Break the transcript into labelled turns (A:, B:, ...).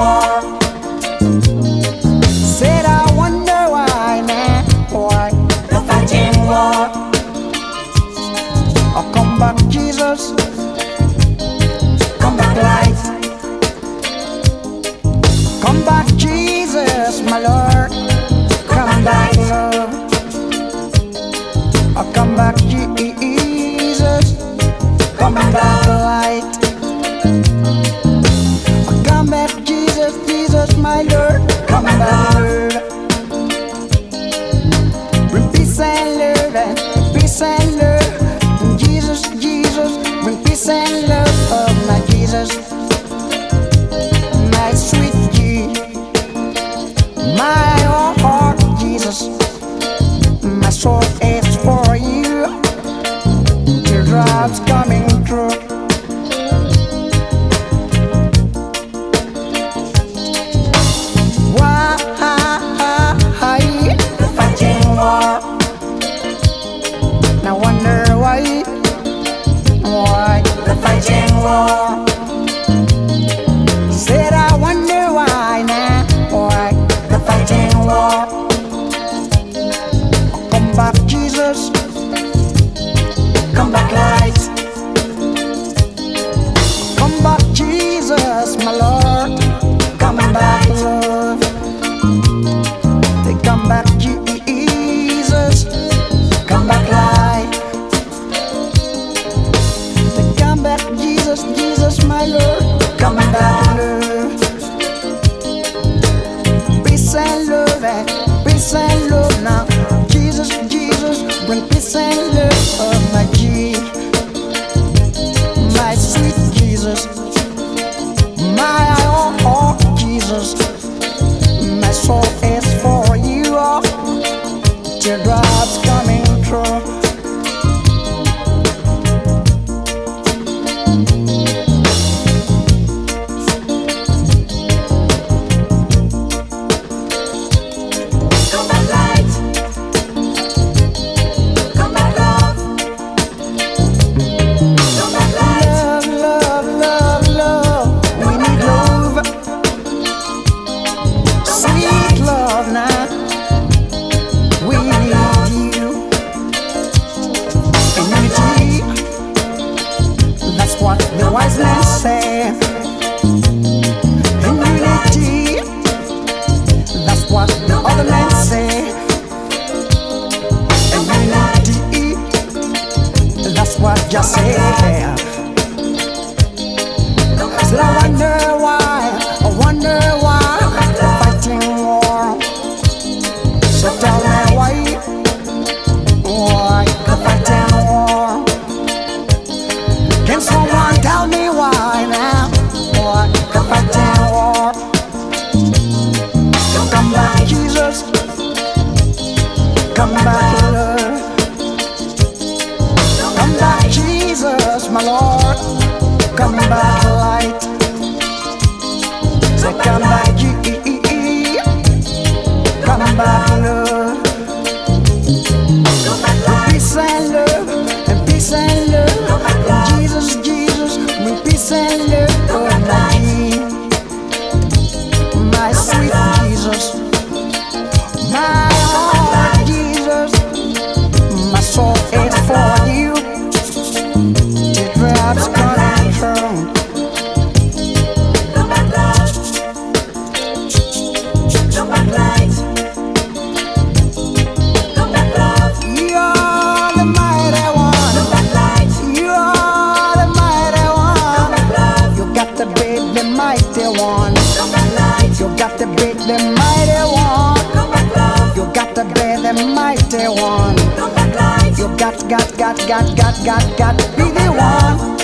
A: more. I saw it's for you. Teardrops
B: flash.
A: Come back,
B: light.
A: Come back, Jesus, my Lord.
B: Come back,
A: love. They come back, Jesus.
B: Come back, light.
A: They come back, Jesus, Jesus, my Lord.
B: Come back,
A: Lord. sailor of my dreams. watch.
B: Come back,
A: Lord. Come back, Jesus, my Lord. Come back. got to be the mighty one. You got, got, got, got, got, got, got, be the one.